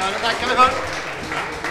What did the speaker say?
Ja, det tackar vi för.